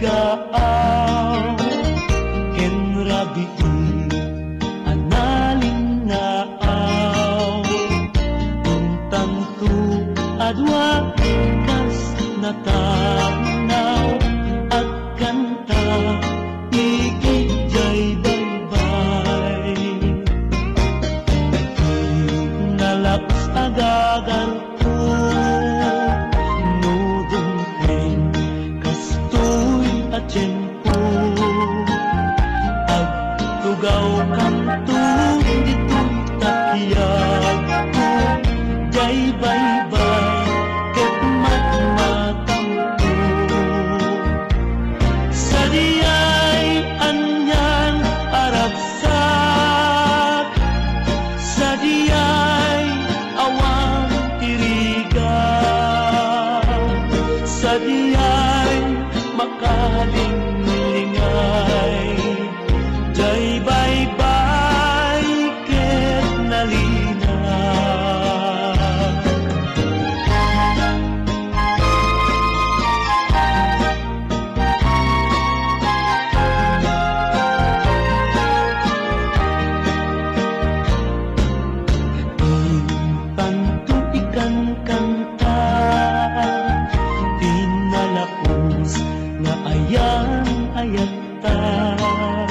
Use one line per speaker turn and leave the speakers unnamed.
gaaw Ken rabiin analing naaw. Untang tu adwa kas natanaw. At kanta ikijay baybay Nalaps agagan lugaw kang tuwing ditong takyag ko. Jay baybay ket matmatangko Sa diyay anyan aragsak Sa diyay awang tirigan. Sa diyay makaling 一带